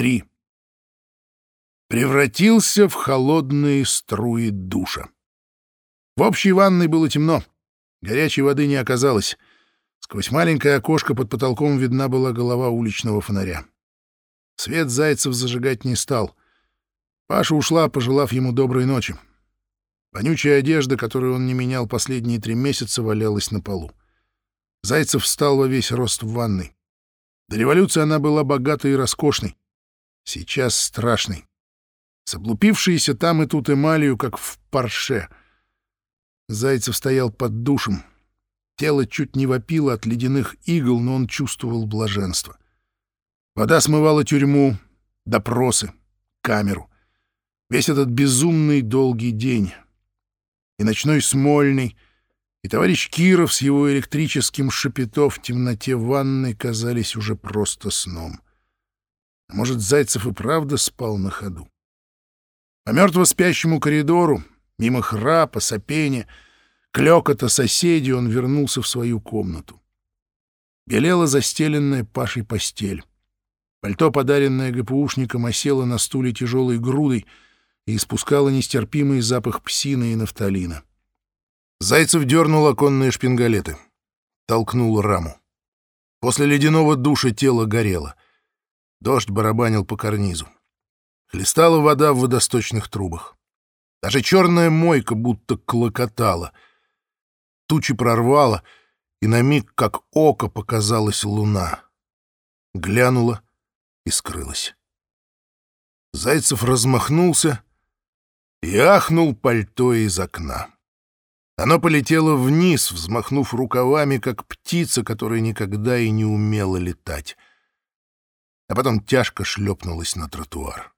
Три. Превратился в холодные струи душа. В общей ванной было темно. Горячей воды не оказалось. Сквозь маленькое окошко под потолком видна была голова уличного фонаря. Свет Зайцев зажигать не стал. Паша ушла, пожелав ему доброй ночи. Вонючая одежда, которую он не менял последние три месяца, валялась на полу. Зайцев встал во весь рост в ванной. До революции она была богатой и роскошной. Сейчас страшной. С там и тут эмалью, как в парше. Зайцев стоял под душем. Тело чуть не вопило от ледяных игл, но он чувствовал блаженство. Вода смывала тюрьму, допросы, камеру. Весь этот безумный долгий день и ночной Смольный, и товарищ Киров с его электрическим шапито в темноте ванной казались уже просто сном. Может, Зайцев и правда спал на ходу? По мертво спящему коридору, мимо храпа, сопения, клёкота соседей он вернулся в свою комнату. Белела застеленная Пашей постель. Пальто, подаренное ГПУшником, осело на стуле тяжелой грудой — и испускала нестерпимый запах псины и нафталина. Зайцев дернул оконные шпингалеты, толкнул раму. После ледяного душа тело горело. Дождь барабанил по карнизу. Хлестала вода в водосточных трубах. Даже черная мойка будто клокотала. Тучи прорвала, и на миг, как око, показалась луна. Глянула и скрылась. Зайцев размахнулся и ахнул пальто из окна. Оно полетело вниз, взмахнув рукавами, как птица, которая никогда и не умела летать. А потом тяжко шлепнулась на тротуар.